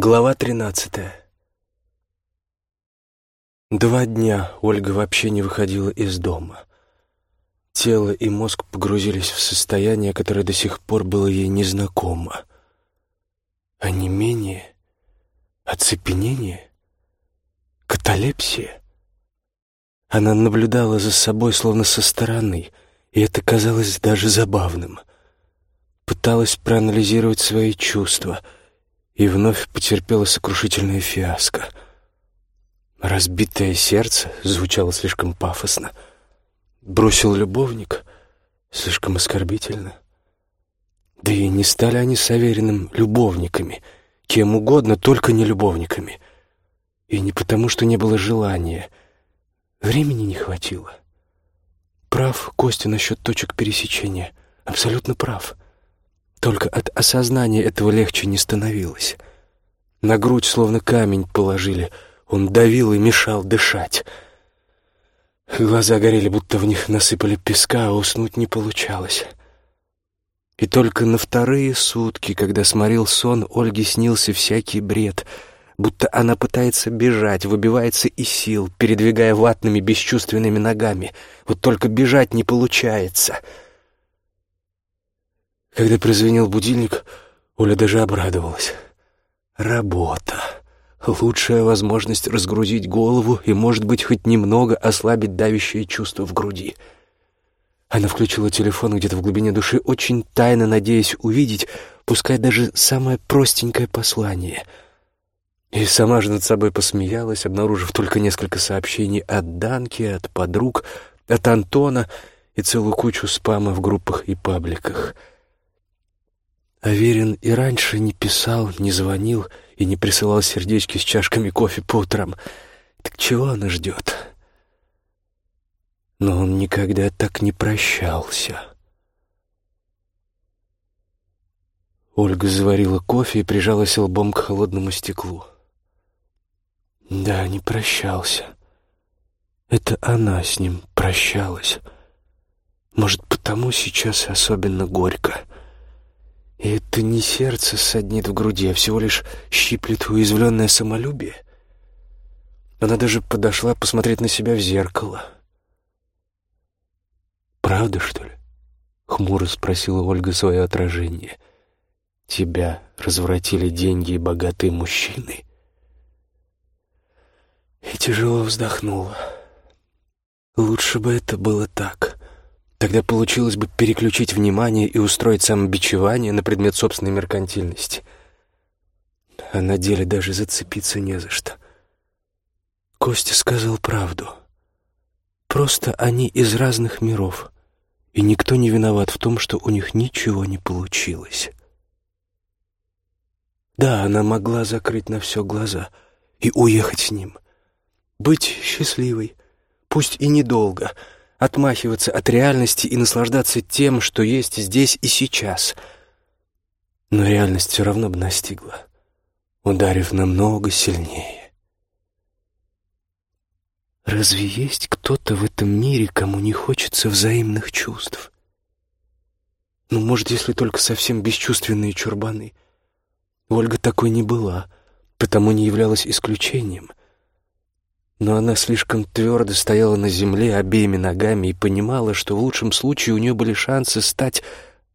Глава тринадцатая. Два дня Ольга вообще не выходила из дома. Тело и мозг погрузились в состояние, которое до сих пор было ей незнакомо. Онемение, оцепенение, каталепсия. Она наблюдала за собой словно со стороны, и это казалось даже забавным. Пыталась проанализировать свои чувства — и вновь потерпела сокрушительное фиаско. «Разбитое сердце» звучало слишком пафосно. «Бросил любовник» слишком оскорбительно. Да и не стали они с Авериным любовниками, кем угодно, только не любовниками. И не потому, что не было желания. Времени не хватило. Прав Костя насчет точек пересечения. Абсолютно прав. — только от осознания этого легче не становилось. На грудь словно камень положили. Он давил и мешал дышать. Глаза горели, будто в них насыпали песка, а уснуть не получалось. И только на вторые сутки, когда сморил сон, Ольге снился всякий бред, будто она пытается бежать, выбивается из сил, передвигая ватными бесчувственными ногами. Вот только бежать не получается — когда прозвенел будильник, Оля даже обрадовалась. Работа. Лучшая возможность разгрузить голову и, может быть, хоть немного ослабить давящее чувство в груди. Она включила телефон где-то в глубине души, очень тайно надеясь увидеть, пускай даже самое простенькое послание. И сама же над собой посмеялась, обнаружив только несколько сообщений от Данки, от подруг, от Антона и целую кучу спама в группах и пабликах — Аверин и раньше не писал, не звонил и не присылал сердечки с чашками кофе по утрам. Так чего она ждет? Но он никогда так не прощался. Ольга заварила кофе и прижалась лбом к холодному стеклу. Да, не прощался. Это она с ним прощалась. Может, потому сейчас особенно горько — и это не сердце саднит в груди, а всего лишь щиплет уязвленное самолюбие. Она даже подошла посмотреть на себя в зеркало. «Правда, что ли?» — хмуро спросила Ольга свое отражение. «Тебя развратили деньги и богатые мужчины?» И тяжело вздохнула. «Лучше бы это было так». Тогда получилось бы переключить внимание и устроить самобичевание на предмет собственной меркантильности. А на деле даже зацепиться не за что. Костя сказал правду. Просто они из разных миров, и никто не виноват в том, что у них ничего не получилось. Да, она могла закрыть на все глаза и уехать с ним. Быть счастливой, пусть и недолго — отмахиваться от реальности и наслаждаться тем, что есть здесь и сейчас. Но реальность все равно бы настигла, ударив намного сильнее. Разве есть кто-то в этом мире, кому не хочется взаимных чувств? Ну, может, если только совсем бесчувственные чурбаны. Ольга такой не была, потому не являлась исключением но она слишком твердо стояла на земле обеими ногами и понимала, что в лучшем случае у нее были шансы стать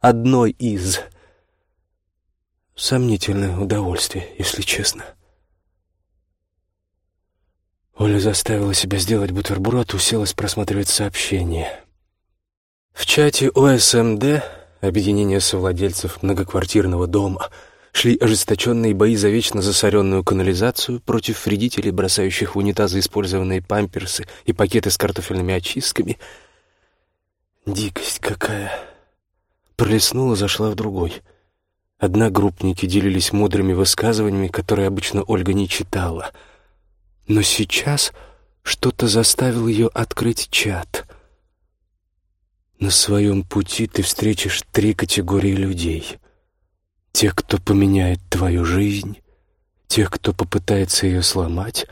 одной из. Сомнительное удовольствие, если честно. Оля заставила себя сделать бутерброд, уселась просматривать сообщения. В чате ОСМД, объединение совладельцев многоквартирного дома, шли ожесточенные бои за вечно засоренную канализацию против вредителей, бросающих в унитазы использованные памперсы и пакеты с картофельными очистками. Дикость какая! Пролеснула, зашла в другой. Одногруппники делились мудрыми высказываниями, которые обычно Ольга не читала. Но сейчас что-то заставило ее открыть чат. На своем пути ты встретишь три категории людей — Тех, кто поменяет твою жизнь, тех, кто попытается ее сломать,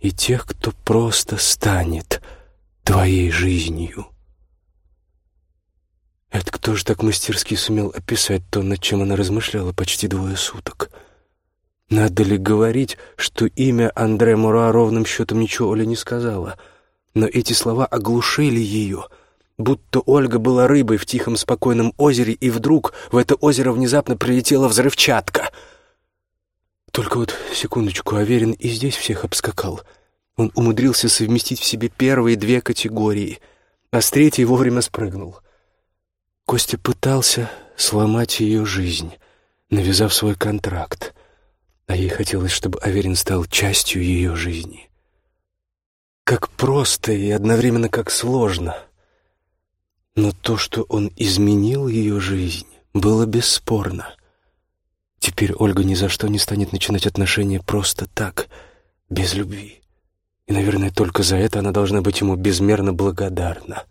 и тех, кто просто станет твоей жизнью. Это кто же так мастерски сумел описать то, над чем она размышляла почти двое суток? Надо ли говорить, что имя Андре Мура ровным счетом ничего Оля не сказала? Но эти слова оглушили ее, будто Ольга была рыбой в тихом спокойном озере, и вдруг в это озеро внезапно прилетела взрывчатка. Только вот, секундочку, Аверин и здесь всех обскакал. Он умудрился совместить в себе первые две категории, а с третьей вовремя спрыгнул. Костя пытался сломать ее жизнь, навязав свой контракт а ей хотелось, чтобы Аверин стал частью ее жизни. Как просто и одновременно как сложно. Но то, что он изменил ее жизнь, было бесспорно. Теперь Ольга ни за что не станет начинать отношения просто так, без любви. И, наверное, только за это она должна быть ему безмерно благодарна.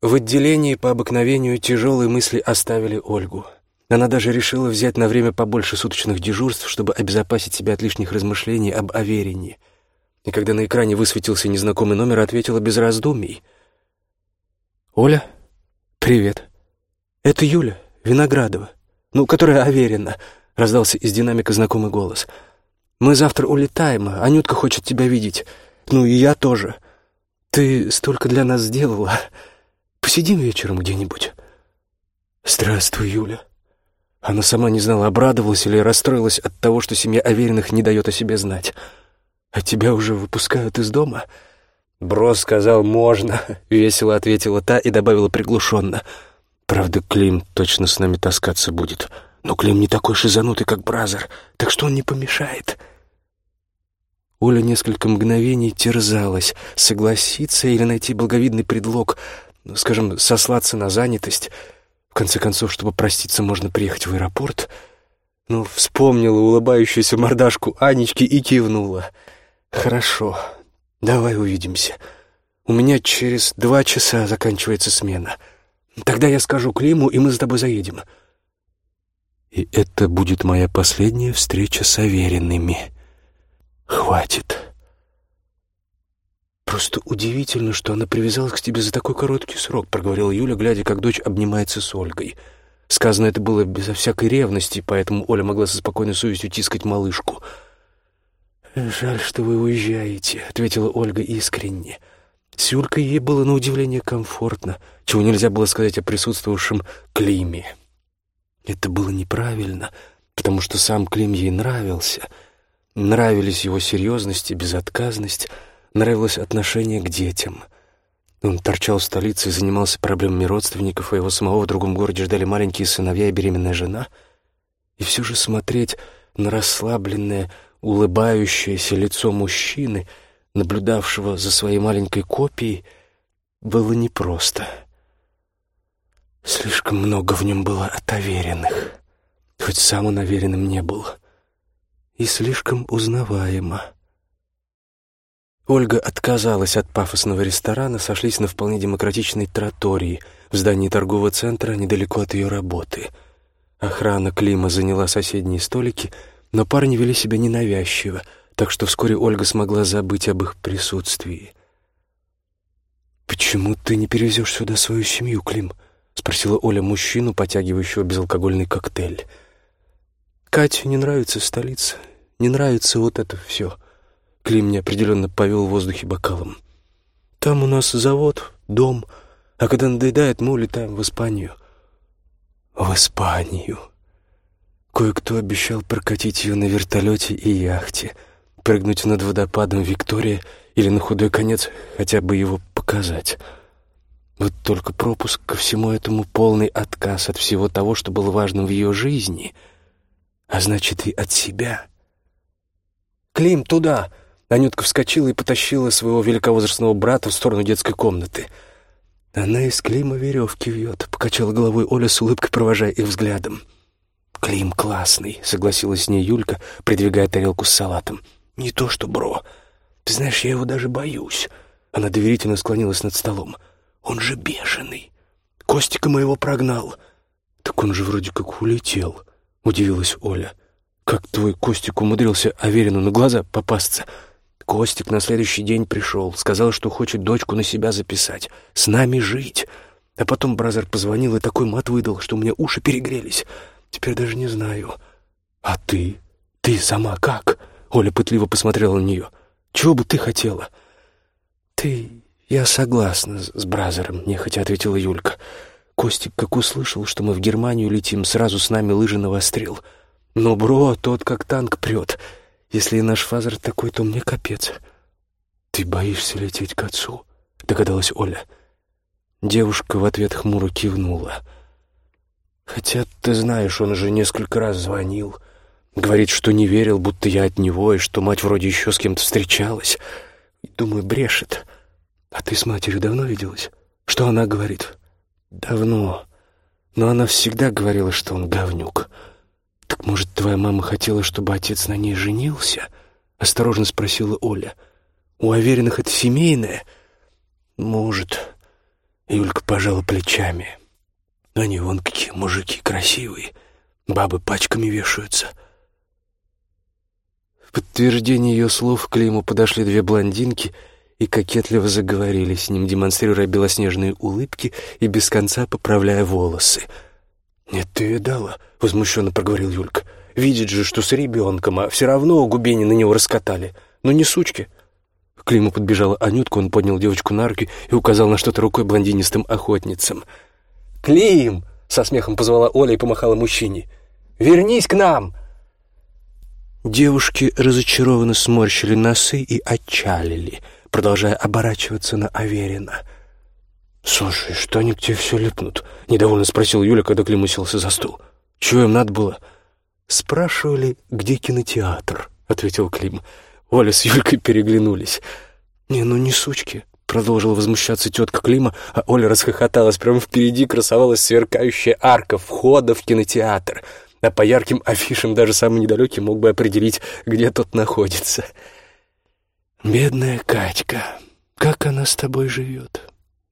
В отделении по обыкновению тяжелые мысли оставили Ольгу. Она даже решила взять на время побольше суточных дежурств, чтобы обезопасить себя от лишних размышлений об Аверине. И когда на экране высветился незнакомый номер, ответила без раздумий. «Оля? Привет. Это Юля, Виноградова. Ну, которая Аверина», — раздался из динамика знакомый голос. «Мы завтра улетаем, Анютка хочет тебя видеть. Ну, и я тоже. Ты столько для нас сделала». Посидим вечером где-нибудь. Здравствуй, Юля. Она сама не знала, обрадовалась или расстроилась от того, что семья Авериных не дает о себе знать. А тебя уже выпускают из дома? Бро сказал, можно, весело ответила та и добавила приглушенно. Правда, Клим точно с нами таскаться будет. Но Клим не такой шизанутый, как Бразер, так что он не помешает. Оля несколько мгновений терзалась, согласиться или найти благовидный предлог, ну, скажем, сослаться на занятость. В конце концов, чтобы проститься, можно приехать в аэропорт. Ну, вспомнила улыбающуюся мордашку Анечки и кивнула. «Хорошо, давай увидимся. У меня через два часа заканчивается смена. Тогда я скажу Климу, и мы с тобой заедем». «И это будет моя последняя встреча с Авериными. Хватит». «Просто удивительно, что она привязалась к тебе за такой короткий срок», — проговорила Юля, глядя, как дочь обнимается с Ольгой. Сказано это было безо всякой ревности, поэтому Оля могла со спокойной совестью тискать малышку. «Жаль, что вы уезжаете», — ответила Ольга искренне. С Юлькой ей было на удивление комфортно, чего нельзя было сказать о присутствовавшем Климе. Это было неправильно, потому что сам Клим ей нравился. Нравились его серьезность и безотказность — Нравилось отношение к детям. Он торчал в столице и занимался проблемами родственников, а его самого в другом городе ждали маленькие сыновья и беременная жена. И все же смотреть на расслабленное, улыбающееся лицо мужчины, наблюдавшего за своей маленькой копией, было непросто. Слишком много в нем было от хоть сам он уверенным не был, и слишком узнаваемо. Ольга отказалась от пафосного ресторана, сошлись на вполне демократичной тротории в здании торгового центра недалеко от ее работы. Охрана Клима заняла соседние столики, но парни вели себя ненавязчиво, так что вскоре Ольга смогла забыть об их присутствии. «Почему ты не перевезешь сюда свою семью, Клим?» — спросила Оля мужчину, потягивающего безалкогольный коктейль. «Кате не нравится столица, не нравится вот это все», Клим неопределенно повел в воздухе бокалом. «Там у нас завод, дом, а когда надоедает, мы улетаем в Испанию». «В Испанию?» Кое-кто обещал прокатить ее на вертолете и яхте, прыгнуть над водопадом Виктория или на худой конец хотя бы его показать. Вот только пропуск ко всему этому полный отказ от всего того, что было важным в ее жизни, а значит и от себя. «Клим, туда!» Анютка вскочила и потащила своего великовозрастного брата в сторону детской комнаты. «Она из Клима веревки вьет», — покачала головой Оля с улыбкой, провожая их взглядом. «Клим классный», — согласилась с ней Юлька, придвигая тарелку с салатом. «Не то что бро. Ты знаешь, я его даже боюсь». Она доверительно склонилась над столом. «Он же бешеный. Костика моего прогнал». «Так он же вроде как улетел», — удивилась Оля. «Как твой Костик умудрился Аверину на глаза попасться?» Костик на следующий день пришел, сказал, что хочет дочку на себя записать, с нами жить. А потом Бразер позвонил и такой мат выдал, что у меня уши перегрелись. Теперь даже не знаю. А ты? Ты сама как? Оля пытливо посмотрела на нее. Чего бы ты хотела? Ты... Я согласна с Бразером, нехотя ответила Юлька. Костик, как услышал, что мы в Германию летим, сразу с нами лыжи навострил. Но, бро, тот как танк прет. Если и наш фазер такой, то мне капец. Ты боишься лететь к отцу? Догадалась Оля. Девушка в ответ хмуро кивнула. «Хотя, ты знаешь, он уже несколько раз звонил. Говорит, что не верил, будто я от него, и что мать вроде еще с кем-то встречалась. Думаю, брешет. А ты с матерью давно виделась? Что она говорит?» «Давно. Но она всегда говорила, что он говнюк. Так, может, твоя мама хотела, чтобы отец на ней женился?» Осторожно спросила Оля. «У Авериных это семейное?» «Может». Юлька пожала плечами. Они вон какие мужики красивые. Бабы пачками вешаются. В подтверждение ее слов к Климу подошли две блондинки и кокетливо заговорили с ним, демонстрируя белоснежные улыбки и без конца поправляя волосы. «Нет, ты видала?» — возмущенно проговорил Юлька. «Видит же, что с ребенком, а все равно губени на него раскатали. Ну не сучки». К Климу подбежала Анютка, он поднял девочку на руки и указал на что-то рукой блондинистым охотницам — «Клим!» — со смехом позвала Оля и помахала мужчине. «Вернись к нам!» Девушки разочарованно сморщили носы и отчалили, продолжая оборачиваться на Аверина. «Слушай, что они к тебе все липнут?» — недовольно спросил Юля, когда Клим уселся за стол. «Чего им надо было?» «Спрашивали, где кинотеатр», — ответил Клим. Оля с Юлькой переглянулись. «Не, ну не сучки. Продолжила возмущаться тетка Клима, а Оля расхохоталась. Прямо впереди красовалась сверкающая арка входа в кинотеатр. А по ярким афишам даже самый недалекий мог бы определить, где тот находится. «Бедная Катька, как она с тобой живет?»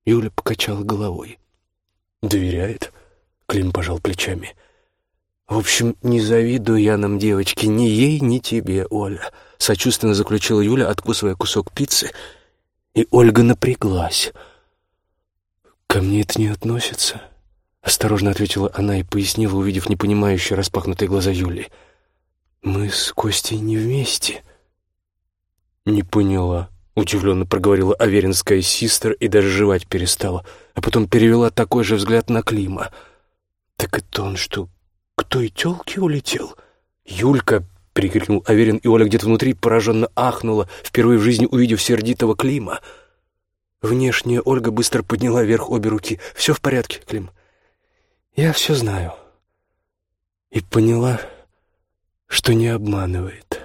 Юля покачала головой. «Доверяет?» Клим пожал плечами. «В общем, не завидую я нам, девочки, ни ей, ни тебе, Оля», сочувственно заключила Юля, откусывая кусок пиццы — и Ольга напряглась. «Ко мне это не относится», — осторожно ответила она и пояснила, увидев непонимающие распахнутые глаза Юли. «Мы с Костей не вместе». «Не поняла», — удивленно проговорила Аверинская систер и даже жевать перестала, а потом перевела такой же взгляд на Клима. «Так это он что, к той тёлке улетел?» Юлька — прикрикнул Аверин, и Оля где-то внутри пораженно ахнула, впервые в жизни увидев сердитого Клима. Внешне Ольга быстро подняла вверх обе руки. «Все в порядке, Клим. Я все знаю». И поняла, что не обманывает.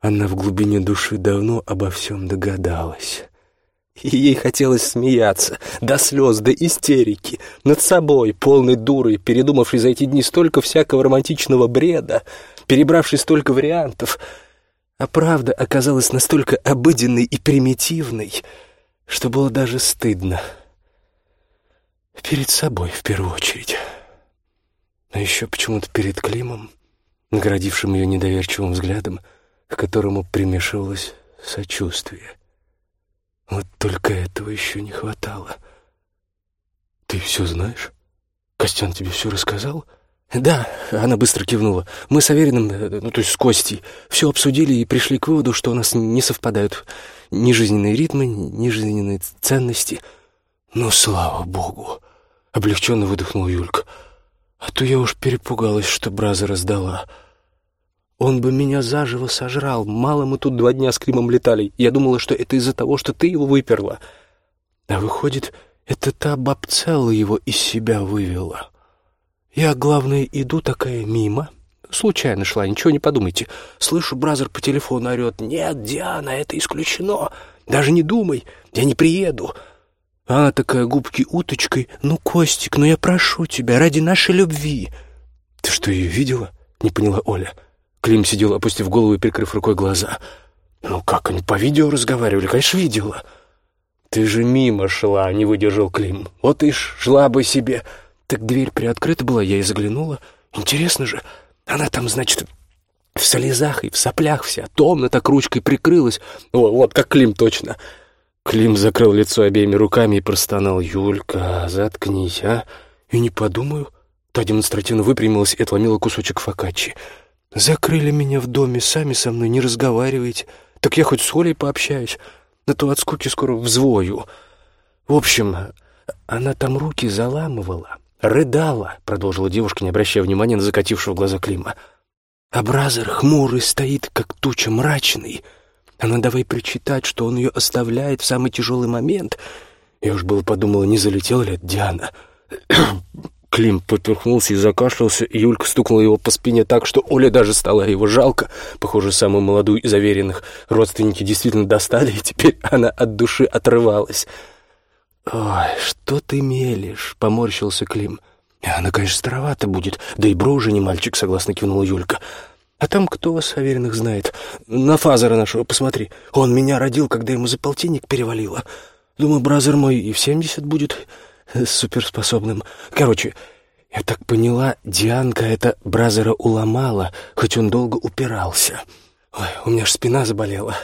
Она в глубине души давно обо всем догадалась. И ей хотелось смеяться, до слез, до истерики, над собой, полной дурой, передумавшей за эти дни столько всякого романтичного бреда, перебравший столько вариантов. А правда оказалась настолько обыденной и примитивной, что было даже стыдно. Перед собой, в первую очередь. А еще почему-то перед Климом, наградившим ее недоверчивым взглядом, к которому примешивалось сочувствие. Вот только этого еще не хватало. «Ты все знаешь? Костян тебе все рассказал?» «Да», — она быстро кивнула. «Мы с Авериным, э, ну, то есть с Костей, все обсудили и пришли к выводу, что у нас не совпадают ни жизненные ритмы, ни жизненные ценности». «Ну, слава богу!» — облегченно выдохнула Юлька. «А то я уж перепугалась, что Браза раздала. Он бы меня заживо сожрал. Мало мы тут два дня с Климом летали. Я думала, что это из-за того, что ты его выперла. А выходит, это та бабцелла его из себя вывела». Я, главное, иду такая мимо. Случайно шла, ничего не подумайте. Слышу, бразер по телефону орет. «Нет, Диана, это исключено. Даже не думай, я не приеду». Она такая губки уточкой. «Ну, Костик, ну я прошу тебя, ради нашей любви». «Ты что, ее видела?» — не поняла Оля. Клим сидел, опустив голову и прикрыв рукой глаза. «Ну как, они по видео разговаривали? Конечно, видела». «Ты же мимо шла», — не выдержал Клим. «Вот и шла бы себе». Так дверь приоткрыта была, я и заглянула. Интересно же, она там, значит, в слезах и в соплях вся, томно так ручкой прикрылась. О, вот как Клим точно. Клим закрыл лицо обеими руками и простонал. «Юлька, заткнись, а?» «И не подумаю». Та демонстративно выпрямилась и отломила кусочек фокаччи. «Закрыли меня в доме, сами со мной не разговариваете. Так я хоть с Олей пообщаюсь, а то от скуки скоро взвою». В общем, она там руки заламывала, рыдала, продолжила девушка, не обращая внимания на закатившего глаза Клима. А Бразер хмурый стоит, как туча мрачный. Она давай причитать, что он ее оставляет в самый тяжелый момент. Я уж было подумала, не залетела ли это Диана. Клим поперхнулся и закашлялся, и Юлька стукнула его по спине так, что Оля даже стала его жалко. Похоже, самую молодую из заверенных родственники действительно достали, и теперь она от души отрывалась. «Ой, что ты мелешь?» — поморщился Клим. «Она, конечно, старовата будет, да и Бро уже не мальчик», — согласно кивнула Юлька. «А там кто вас, Авериных, знает? На Фазера нашего посмотри. Он меня родил, когда ему за полтинник перевалило. Думаю, бразер мой и в семьдесят будет э, суперспособным. Короче, я так поняла, Дианка это бразера уломала, хоть он долго упирался. Ой, у меня ж спина заболела».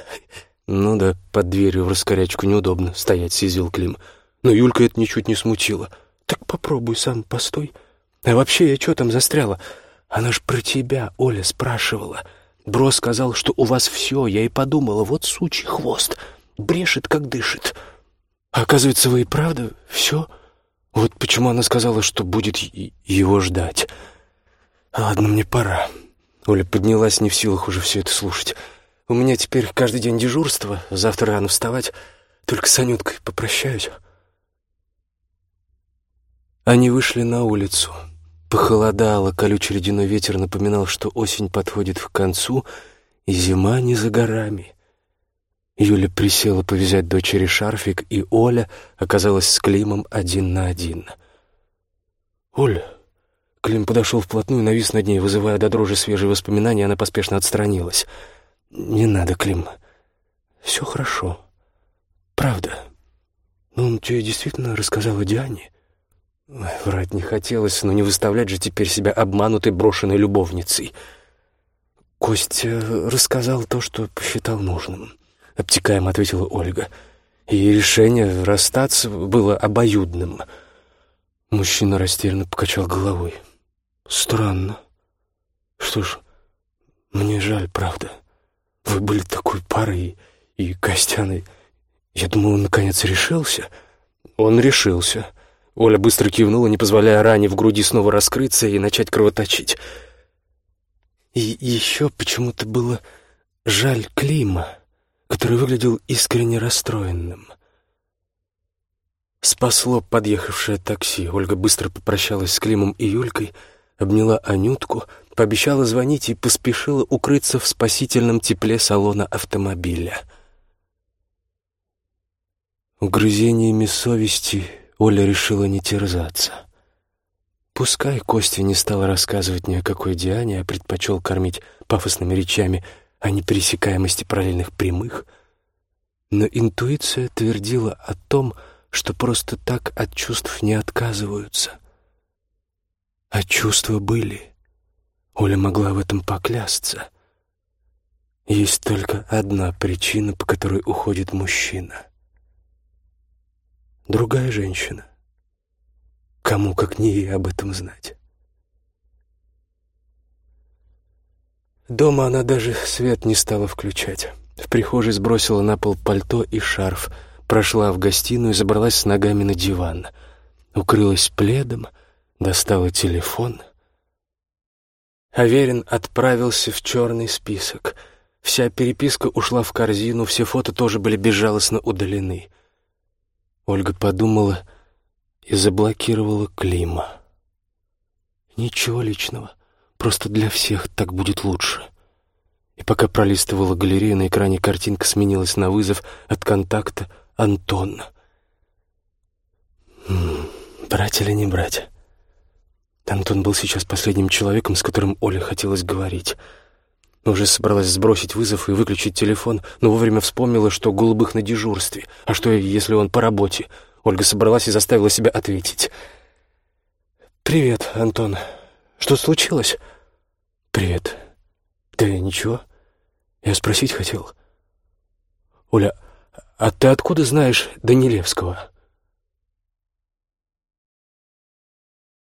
«Ну да, под дверью в раскорячку неудобно стоять», — съязвил Клим. Но Юлька это ничуть не смутило. «Так попробуй сам, постой. А вообще я что там застряла? Она ж про тебя, Оля, спрашивала. Бро сказал, что у вас все. Я и подумала, вот сучий хвост. Брешет, как дышит. А оказывается, вы и правда все? Вот почему она сказала, что будет его ждать. Ладно, мне пора». Оля поднялась не в силах уже все это слушать. «У меня теперь каждый день дежурство, завтра рано вставать. Только с Анюткой попрощаюсь». Они вышли на улицу. Похолодало, колючий ледяной ветер напоминал, что осень подходит к концу, и зима не за горами. Юля присела повязать дочери шарфик, и Оля оказалась с Климом один на один. «Оля!» Клим подошел вплотную навис над ней, вызывая до дрожи свежие воспоминания, она поспешно отстранилась. «Не надо, Клим. Все хорошо. Правда. Ну, он тебе действительно рассказал о Диане?» Врать не хотелось, но не выставлять же теперь себя обманутой брошенной любовницей. Костя рассказал то, что посчитал нужным. Обтекаемо ответила Ольга. И решение расстаться было обоюдным. Мужчина растерянно покачал головой. Странно. Что ж, мне жаль, правда. Вы были такой парой, и, Костяной... Я думал, он наконец решился. Он решился. Оля быстро кивнула, не позволяя ране в груди снова раскрыться и начать кровоточить. И еще почему-то было жаль Клима, который выглядел искренне расстроенным. Спасло подъехавшее такси. Ольга быстро попрощалась с Климом и Юлькой, обняла Анютку, пообещала звонить и поспешила укрыться в спасительном тепле салона автомобиля. Угрызениями совести Оля решила не терзаться. Пускай Костя не стал рассказывать ни о какой Диане, а предпочел кормить пафосными речами о непересекаемости параллельных прямых, но интуиция твердила о том, что просто так от чувств не отказываются. А чувства были. Оля могла в этом поклясться. Есть только одна причина, по которой уходит мужчина — другая женщина. Кому, как не ей, об этом знать? Дома она даже свет не стала включать. В прихожей сбросила на пол пальто и шарф, прошла в гостиную и забралась с ногами на диван. Укрылась пледом, достала телефон. Аверин отправился в черный список. Вся переписка ушла в корзину, все фото тоже были безжалостно удалены — Ольга подумала и заблокировала Клима. Ничего личного, просто для всех так будет лучше. И пока пролистывала галерею, на экране картинка сменилась на вызов от контакта Антона. брать или не брать? Антон был сейчас последним человеком, с которым Оле хотелось говорить — уже собралась сбросить вызов и выключить телефон, но вовремя вспомнила, что голубых на дежурстве. А что, если он по работе? Ольга собралась и заставила себя ответить. «Привет, Антон. Что случилось?» «Привет. Да ничего. Я спросить хотел». «Оля, «А ты откуда знаешь Данилевского?»